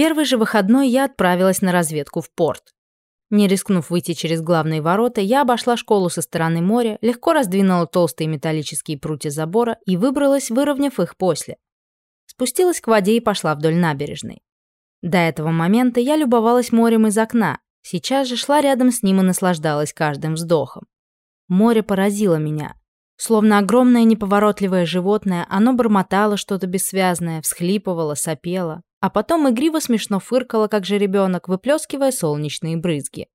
Первый же выходной я отправилась на разведку в порт. Не рискнув выйти через главные ворота, я обошла школу со стороны моря, легко раздвинула толстые металлические прутья забора и выбралась, выровняв их после. Спустилась к воде и пошла вдоль набережной. До этого момента я любовалась морем из окна, сейчас же шла рядом с ним и наслаждалась каждым вздохом. Море поразило меня. Словно огромное неповоротливое животное, оно бормотало что-то бессвязное, всхлипывало, сопело а потом игриво смешно фыркала, как же ребенок выплескивая солнечные брызги.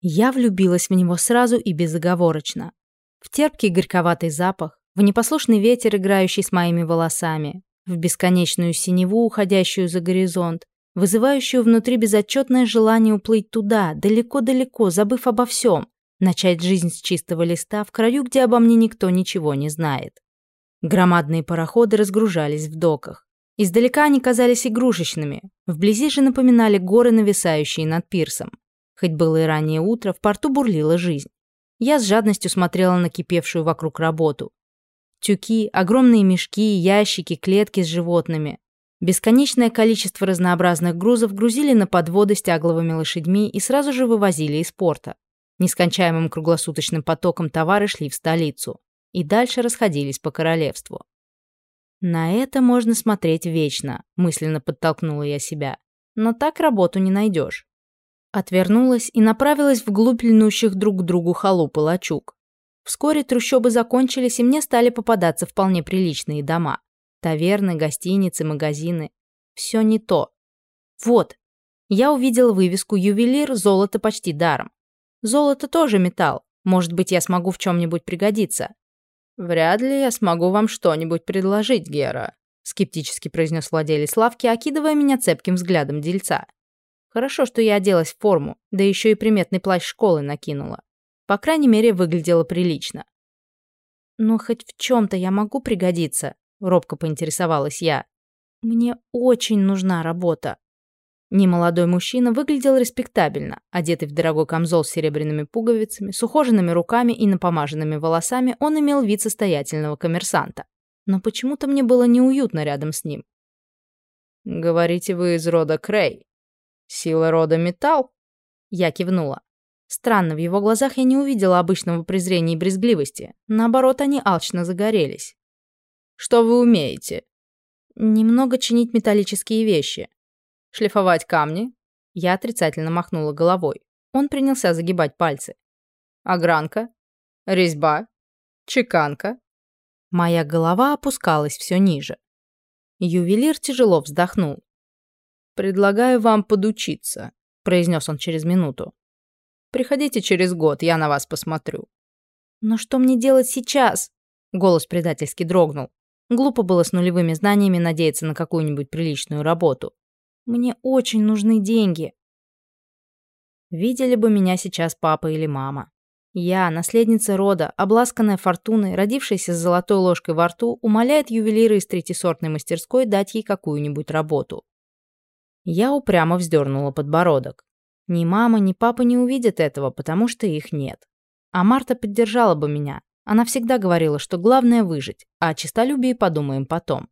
Я влюбилась в него сразу и безоговорочно. В терпкий горьковатый запах, в непослушный ветер, играющий с моими волосами, в бесконечную синеву, уходящую за горизонт, вызывающую внутри безотчетное желание уплыть туда, далеко-далеко, забыв обо всем, начать жизнь с чистого листа в краю, где обо мне никто ничего не знает. Громадные пароходы разгружались в доках. Издалека они казались игрушечными, вблизи же напоминали горы, нависающие над пирсом. Хоть было и раннее утро, в порту бурлила жизнь. Я с жадностью смотрела на кипевшую вокруг работу. Тюки, огромные мешки, ящики, клетки с животными. Бесконечное количество разнообразных грузов грузили на подводы с тягловыми лошадьми и сразу же вывозили из порта. Нескончаемым круглосуточным потоком товары шли в столицу и дальше расходились по королевству. «На это можно смотреть вечно», — мысленно подтолкнула я себя. «Но так работу не найдешь». Отвернулась и направилась вглубь льнущих друг к другу халупы лачуг. Вскоре трущобы закончились, и мне стали попадаться вполне приличные дома. Таверны, гостиницы, магазины. Все не то. Вот. Я увидела вывеску «Ювелир. Золото почти даром». Золото тоже металл. Может быть, я смогу в чем-нибудь пригодиться. Вряд ли я смогу вам что-нибудь предложить, Гера», — скептически произнес владелец лавки, окидывая меня цепким взглядом дельца. «Хорошо, что я оделась в форму, да еще и приметный плащ школы накинула. По крайней мере, выглядела прилично». «Но хоть в чем-то я могу пригодиться», — робко поинтересовалась я. «Мне очень нужна работа». Немолодой мужчина выглядел респектабельно, одетый в дорогой камзол с серебряными пуговицами, с ухоженными руками и напомаженными волосами, он имел вид состоятельного коммерсанта. Но почему-то мне было неуютно рядом с ним. «Говорите, вы из рода Крей? Сила рода металл?» Я кивнула. Странно, в его глазах я не увидела обычного презрения и брезгливости. Наоборот, они алчно загорелись. «Что вы умеете?» «Немного чинить металлические вещи», Шлифовать камни?» Я отрицательно махнула головой. Он принялся загибать пальцы. «Огранка? Резьба? Чеканка?» Моя голова опускалась все ниже. Ювелир тяжело вздохнул. «Предлагаю вам подучиться», — произнес он через минуту. «Приходите через год, я на вас посмотрю». «Но что мне делать сейчас?» Голос предательски дрогнул. Глупо было с нулевыми знаниями надеяться на какую-нибудь приличную работу. Мне очень нужны деньги. Видели бы меня сейчас папа или мама. Я, наследница рода, обласканная фортуной, родившаяся с золотой ложкой во рту, умоляет ювелира из третисортной мастерской дать ей какую-нибудь работу. Я упрямо вздернула подбородок. Ни мама, ни папа не увидят этого, потому что их нет. А Марта поддержала бы меня. Она всегда говорила, что главное выжить, а о честолюбии подумаем потом.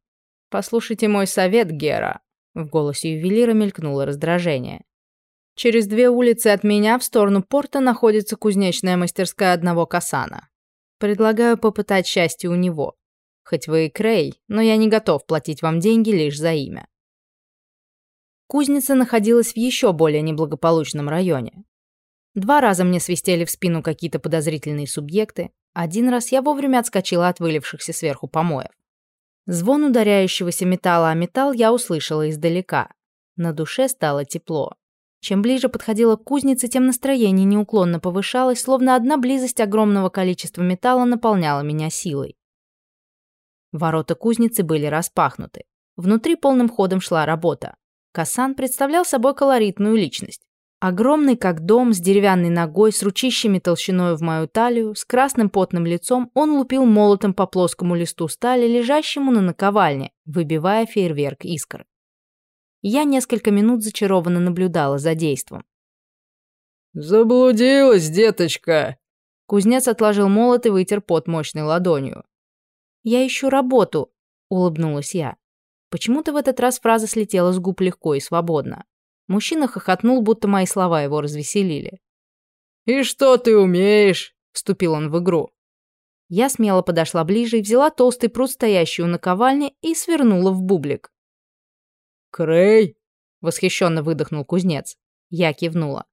«Послушайте мой совет, Гера», в голосе ювелира мелькнуло раздражение. Через две улицы от меня в сторону порта находится кузнечная мастерская одного Касана. Предлагаю попытать счастье у него. Хоть вы и Крей, но я не готов платить вам деньги лишь за имя. Кузница находилась в еще более неблагополучном районе. Два раза мне свистели в спину какие-то подозрительные субъекты, один раз я вовремя отскочила от вылившихся сверху помоев. Звон ударяющегося металла о металл я услышала издалека. На душе стало тепло. Чем ближе подходила к кузнице, тем настроение неуклонно повышалось, словно одна близость огромного количества металла наполняла меня силой. Ворота кузницы были распахнуты. Внутри полным ходом шла работа. Касан представлял собой колоритную личность. Огромный, как дом, с деревянной ногой, с ручищами толщиной в мою талию, с красным потным лицом, он лупил молотом по плоскому листу стали, лежащему на наковальне, выбивая фейерверк искр. Я несколько минут зачарованно наблюдала за действом. «Заблудилась, деточка!» Кузнец отложил молот и вытер пот мощной ладонью. «Я ищу работу», — улыбнулась я. Почему-то в этот раз фраза слетела с губ легко и свободно. Мужчина хохотнул, будто мои слова его развеселили. «И что ты умеешь?» – вступил он в игру. Я смело подошла ближе и взяла толстый пруд, стоящий у наковальни, и свернула в бублик. «Крей!» – восхищенно выдохнул кузнец. Я кивнула.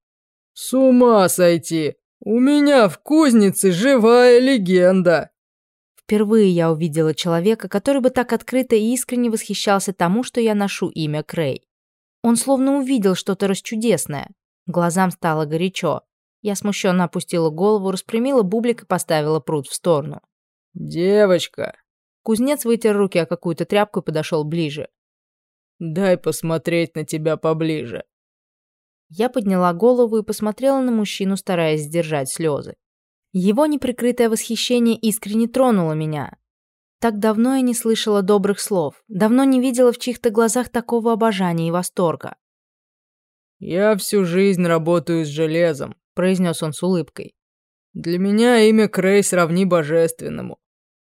«С ума сойти! У меня в кузнице живая легенда!» Впервые я увидела человека, который бы так открыто и искренне восхищался тому, что я ношу имя Крей. Он словно увидел что-то расчудесное. Глазам стало горячо. Я смущенно опустила голову, распрямила бублик и поставила пруд в сторону. «Девочка!» Кузнец вытер руки о какую-то тряпку и подошел ближе. «Дай посмотреть на тебя поближе». Я подняла голову и посмотрела на мужчину, стараясь сдержать слезы. Его неприкрытое восхищение искренне тронуло меня. Так давно я не слышала добрых слов, давно не видела в чьих-то глазах такого обожания и восторга. «Я всю жизнь работаю с железом», — произнес он с улыбкой. «Для меня имя Крейс сравни божественному.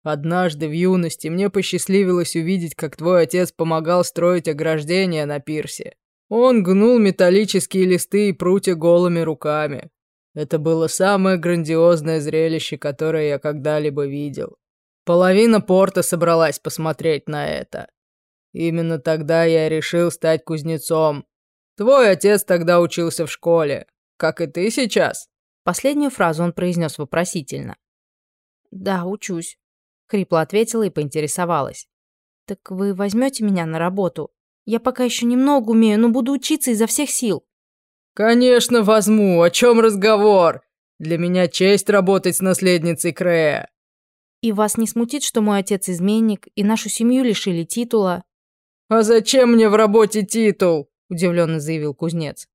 Однажды в юности мне посчастливилось увидеть, как твой отец помогал строить ограждение на пирсе. Он гнул металлические листы и прутья голыми руками. Это было самое грандиозное зрелище, которое я когда-либо видел. Половина порта собралась посмотреть на это. Именно тогда я решил стать кузнецом. Твой отец тогда учился в школе, как и ты сейчас. Последнюю фразу он произнес вопросительно. Да, учусь, хрипло ответила и поинтересовалась. Так вы возьмете меня на работу? Я пока еще немного умею, но буду учиться изо всех сил. Конечно, возьму. О чем разговор? Для меня честь работать с наследницей Крея. И вас не смутит, что мой отец изменник, и нашу семью лишили титула?» «А зачем мне в работе титул?» – удивленно заявил кузнец.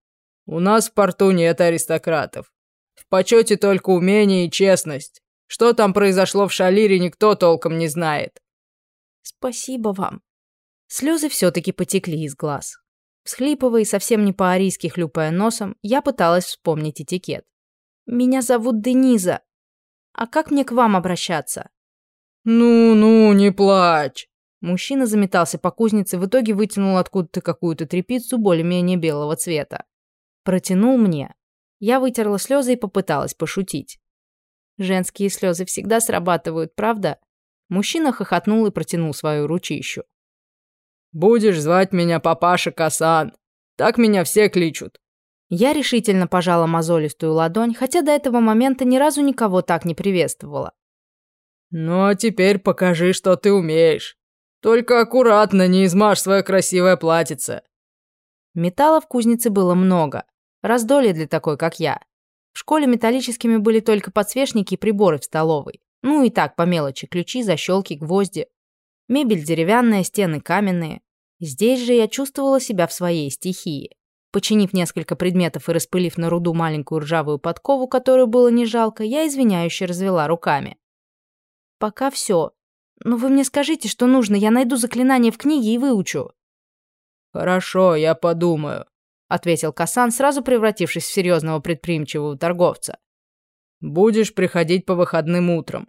«У нас в порту нет аристократов. В почете только умение и честность. Что там произошло в Шалире, никто толком не знает». «Спасибо вам». Слезы все-таки потекли из глаз. Всхлипывая и совсем не по-арийски хлюпая носом, я пыталась вспомнить этикет. «Меня зовут Дениза. А как мне к вам обращаться?» «Ну-ну, не плачь!» Мужчина заметался по кузнице, в итоге вытянул откуда-то какую-то тряпицу более-менее белого цвета. Протянул мне. Я вытерла слезы и попыталась пошутить. Женские слезы всегда срабатывают, правда? Мужчина хохотнул и протянул свою ручищу. «Будешь звать меня папаша Касан. Так меня все кличут». Я решительно пожала мозолистую ладонь, хотя до этого момента ни разу никого так не приветствовала. Ну а теперь покажи, что ты умеешь. Только аккуратно, не измажь свое красивое платьице. Металла в кузнице было много. Раздолье для такой, как я. В школе металлическими были только подсвечники и приборы в столовой. Ну и так, по мелочи, ключи, защелки, гвозди. Мебель деревянная, стены каменные. Здесь же я чувствовала себя в своей стихии. Починив несколько предметов и распылив на руду маленькую ржавую подкову, которую было не жалко, я извиняюще развела руками. Пока все. Но вы мне скажите, что нужно, я найду заклинание в книге и выучу». «Хорошо, я подумаю», — ответил Касан, сразу превратившись в серьезного предприимчивого торговца. «Будешь приходить по выходным утром.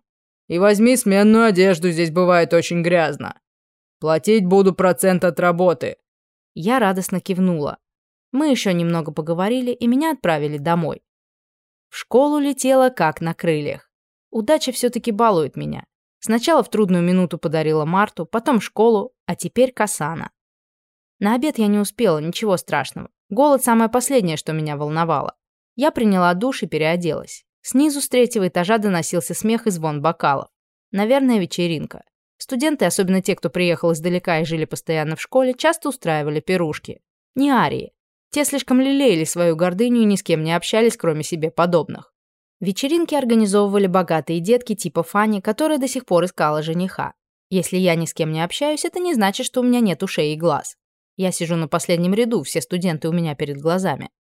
И возьми сменную одежду, здесь бывает очень грязно. Платить буду процент от работы». Я радостно кивнула. Мы еще немного поговорили, и меня отправили домой. В школу летела как на крыльях. Удача все-таки балует меня. Сначала в трудную минуту подарила Марту, потом школу, а теперь Касана. На обед я не успела, ничего страшного. Голод – самое последнее, что меня волновало. Я приняла душ и переоделась. Снизу с третьего этажа доносился смех и звон бокалов. Наверное, вечеринка. Студенты, особенно те, кто приехал издалека и жили постоянно в школе, часто устраивали пирушки. Не арии. Те слишком лелеяли свою гордыню и ни с кем не общались, кроме себе подобных. Вечеринки организовывали богатые детки типа Фани, которая до сих пор искала жениха. Если я ни с кем не общаюсь, это не значит, что у меня нет ушей и глаз. Я сижу на последнем ряду, все студенты у меня перед глазами.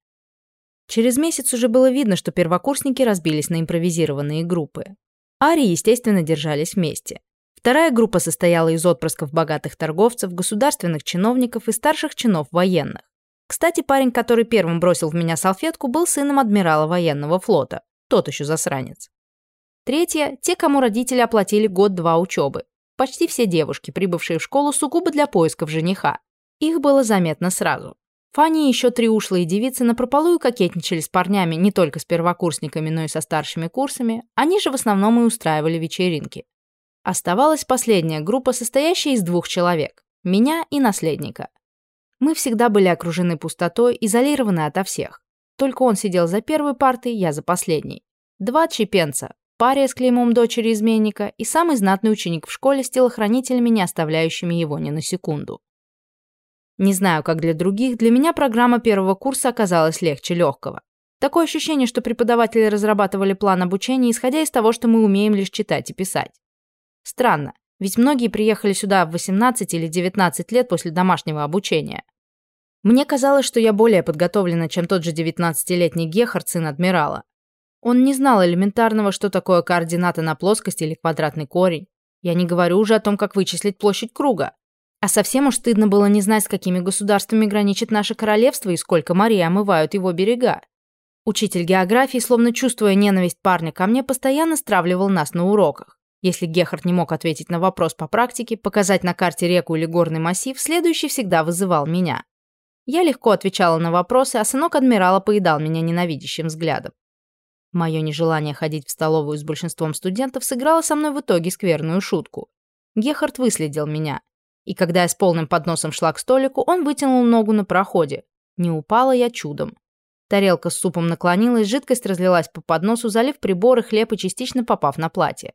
Через месяц уже было видно, что первокурсники разбились на импровизированные группы. Ари, естественно, держались вместе. Вторая группа состояла из отпрысков богатых торговцев, государственных чиновников и старших чинов военных. Кстати, парень, который первым бросил в меня салфетку, был сыном адмирала военного флота. Тот еще засранец. Третья – те, кому родители оплатили год-два учебы. Почти все девушки, прибывшие в школу сугубо для поисков жениха. Их было заметно сразу. Фанни и еще три ушлые девицы напропалую кокетничали с парнями не только с первокурсниками, но и со старшими курсами, они же в основном и устраивали вечеринки. Оставалась последняя группа, состоящая из двух человек – меня и наследника. Мы всегда были окружены пустотой, изолированы ото всех. Только он сидел за первой партой, я за последней. Два чепенца, паре с клеймом дочери изменника и самый знатный ученик в школе с телохранителями, не оставляющими его ни на секунду. Не знаю, как для других, для меня программа первого курса оказалась легче легкого. Такое ощущение, что преподаватели разрабатывали план обучения, исходя из того, что мы умеем лишь читать и писать. Странно, ведь многие приехали сюда в 18 или 19 лет после домашнего обучения. Мне казалось, что я более подготовлена, чем тот же 19-летний Гехар, сын адмирала. Он не знал элементарного, что такое координаты на плоскости или квадратный корень. Я не говорю уже о том, как вычислить площадь круга. А совсем уж стыдно было не знать, с какими государствами граничит наше королевство и сколько морей омывают его берега. Учитель географии, словно чувствуя ненависть парня ко мне, постоянно стравливал нас на уроках. Если Гехард не мог ответить на вопрос по практике, показать на карте реку или горный массив, следующий всегда вызывал меня. Я легко отвечала на вопросы, а сынок адмирала поедал меня ненавидящим взглядом. Мое нежелание ходить в столовую с большинством студентов сыграло со мной в итоге скверную шутку. Гехард выследил меня. И когда я с полным подносом шла к столику, он вытянул ногу на проходе. Не упала я чудом. Тарелка с супом наклонилась, жидкость разлилась по подносу, залив приборы, хлеб и частично попав на платье.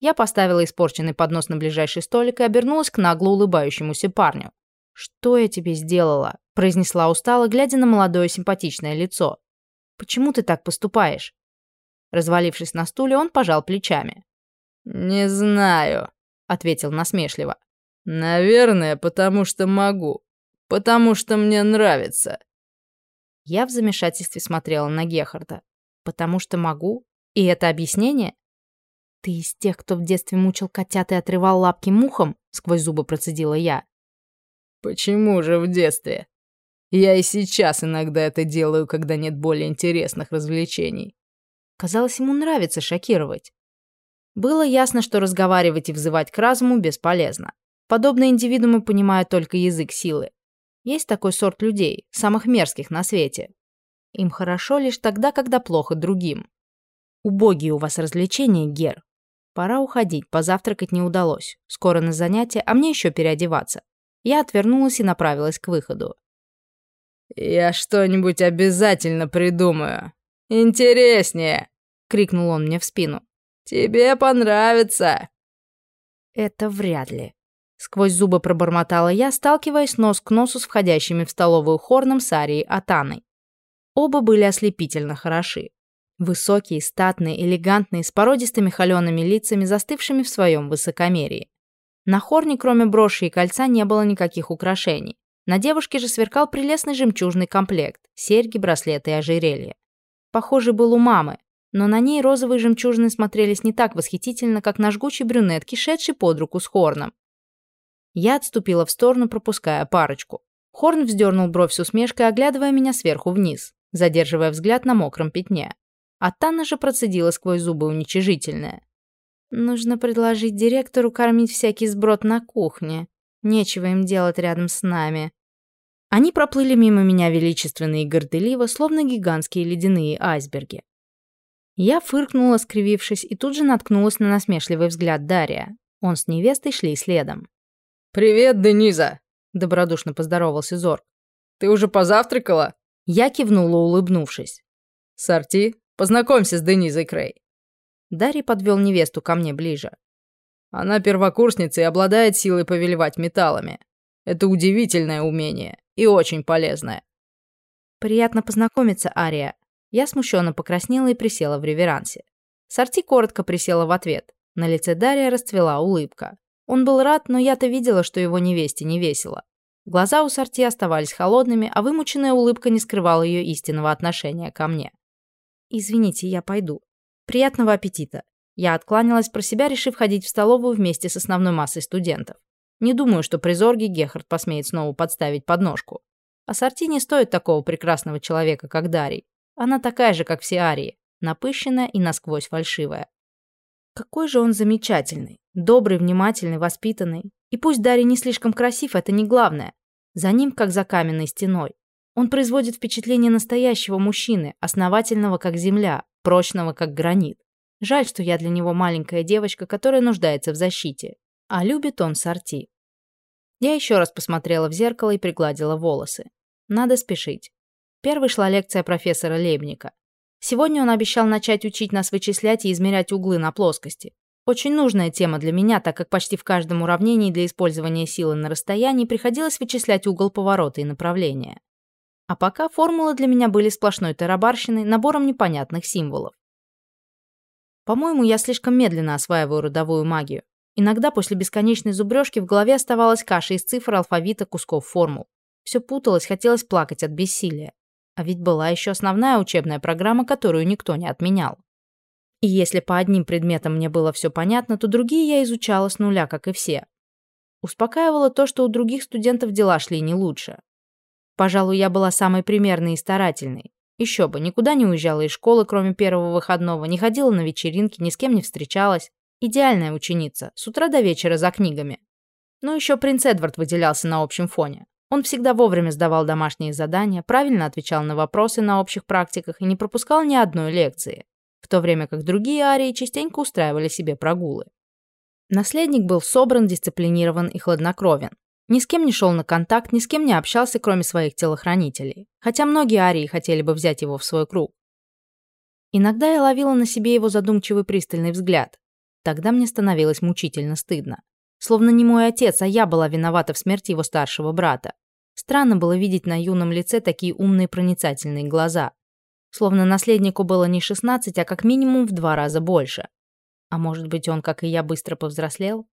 Я поставила испорченный поднос на ближайший столик и обернулась к нагло улыбающемуся парню. «Что я тебе сделала?» произнесла устало, глядя на молодое симпатичное лицо. «Почему ты так поступаешь?» Развалившись на стуле, он пожал плечами. «Не знаю», — ответил насмешливо. «Наверное, потому что могу. Потому что мне нравится». Я в замешательстве смотрела на Гехарда. «Потому что могу? И это объяснение?» «Ты из тех, кто в детстве мучил котят и отрывал лапки мухам?» — сквозь зубы процедила я. «Почему же в детстве?» Я и сейчас иногда это делаю, когда нет более интересных развлечений». Казалось, ему нравится шокировать. Было ясно, что разговаривать и взывать к разуму бесполезно. Подобные индивидуумы понимают только язык силы. Есть такой сорт людей, самых мерзких на свете. Им хорошо лишь тогда, когда плохо другим. Убогие у вас развлечения, Гер. Пора уходить, позавтракать не удалось. Скоро на занятия, а мне еще переодеваться. Я отвернулась и направилась к выходу. «Я что-нибудь обязательно придумаю. Интереснее!» — крикнул он мне в спину. «Тебе понравится!» «Это вряд ли», — сквозь зубы пробормотала я, сталкиваясь нос к носу с входящими в столовую хорном Сарией Атаной. Оба были ослепительно хороши. Высокие, статные, элегантные, с породистыми холеными лицами, застывшими в своем высокомерии. На хорне, кроме броши и кольца, не было никаких украшений. На девушке же сверкал прелестный жемчужный комплект – серьги, браслеты и ожерелье. Похожий был у мамы, но на ней розовые жемчужины смотрелись не так восхитительно, как на жгучей брюнетке, шедшей под руку с хорном. Я отступила в сторону, пропуская парочку. Хорн вздернул бровь с усмешкой, оглядывая меня сверху вниз, задерживая взгляд на мокром пятне. А Танна же процедила Нечего им делать рядом с нами. Они проплыли мимо меня величественные и горделиво, словно гигантские ледяные айсберги. Я фыркнула, скривившись, и тут же наткнулась на насмешливый взгляд Дария. Он с невестой шли следом. «Привет, Дениза!» — добродушно поздоровался Зорг. «Ты уже позавтракала?» Я кивнула, улыбнувшись. «Сорти, познакомься с Денизой Крей». Дарий подвел невесту ко мне ближе. Она первокурсница и обладает силой повелевать металлами. Это удивительное умение и очень полезное. Приятно познакомиться, Ария. Я смущенно покраснела и присела в реверансе. Сорти коротко присела в ответ. На лице Дария расцвела улыбка. Он был рад, но я-то видела, что его невесте не весело. Глаза у Сорти оставались холодными, а вымученная улыбка не скрывала ее истинного отношения ко мне. «Извините, я пойду. Приятного аппетита!» Я откланялась про себя, решив ходить в столовую вместе с основной массой студентов. Не думаю, что при Зорге Гехард посмеет снова подставить подножку. А Сорти не стоит такого прекрасного человека, как Дарий. Она такая же, как все Арии, напыщенная и насквозь фальшивая. Какой же он замечательный, добрый, внимательный, воспитанный. И пусть Дарья не слишком красив, это не главное. За ним, как за каменной стеной. Он производит впечатление настоящего мужчины, основательного как земля, прочного как гранит. Жаль, что я для него маленькая девочка, которая нуждается в защите. А любит он сорти. Я еще раз посмотрела в зеркало и пригладила волосы. Надо спешить. Первой шла лекция профессора Лебника. Сегодня он обещал начать учить нас вычислять и измерять углы на плоскости. Очень нужная тема для меня, так как почти в каждом уравнении для использования силы на расстоянии приходилось вычислять угол поворота и направления. А пока формулы для меня были сплошной тарабарщиной, набором непонятных символов. По-моему, я слишком медленно осваиваю родовую магию. Иногда после бесконечной зубрежки в голове оставалась каша из цифр алфавита кусков формул. Все путалось, хотелось плакать от бессилия. А ведь была еще основная учебная программа, которую никто не отменял. И если по одним предметам мне было все понятно, то другие я изучала с нуля, как и все. Успокаивало то, что у других студентов дела шли не лучше. Пожалуй, я была самой примерной и старательной. Еще бы, никуда не уезжала из школы, кроме первого выходного, не ходила на вечеринки, ни с кем не встречалась. Идеальная ученица, с утра до вечера за книгами. Но еще принц Эдвард выделялся на общем фоне. Он всегда вовремя сдавал домашние задания, правильно отвечал на вопросы на общих практиках и не пропускал ни одной лекции в то время как другие арии частенько устраивали себе прогулы. Наследник был собран, дисциплинирован и хладнокровен. Ни с кем не шел на контакт, ни с кем не общался, кроме своих телохранителей. Хотя многие арии хотели бы взять его в свой круг. Иногда я ловила на себе его задумчивый пристальный взгляд. Тогда мне становилось мучительно стыдно. Словно не мой отец, а я была виновата в смерти его старшего брата. Странно было видеть на юном лице такие умные проницательные глаза. Словно наследнику было не 16, а как минимум в два раза больше. А может быть, он, как и я, быстро повзрослел?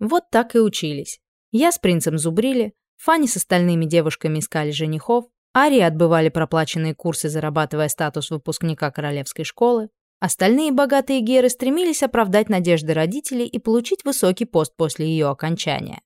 Вот так и учились. Я с принцем зубрили, Фанни с остальными девушками искали женихов, Арии отбывали проплаченные курсы, зарабатывая статус выпускника королевской школы. Остальные богатые геры стремились оправдать надежды родителей и получить высокий пост после ее окончания.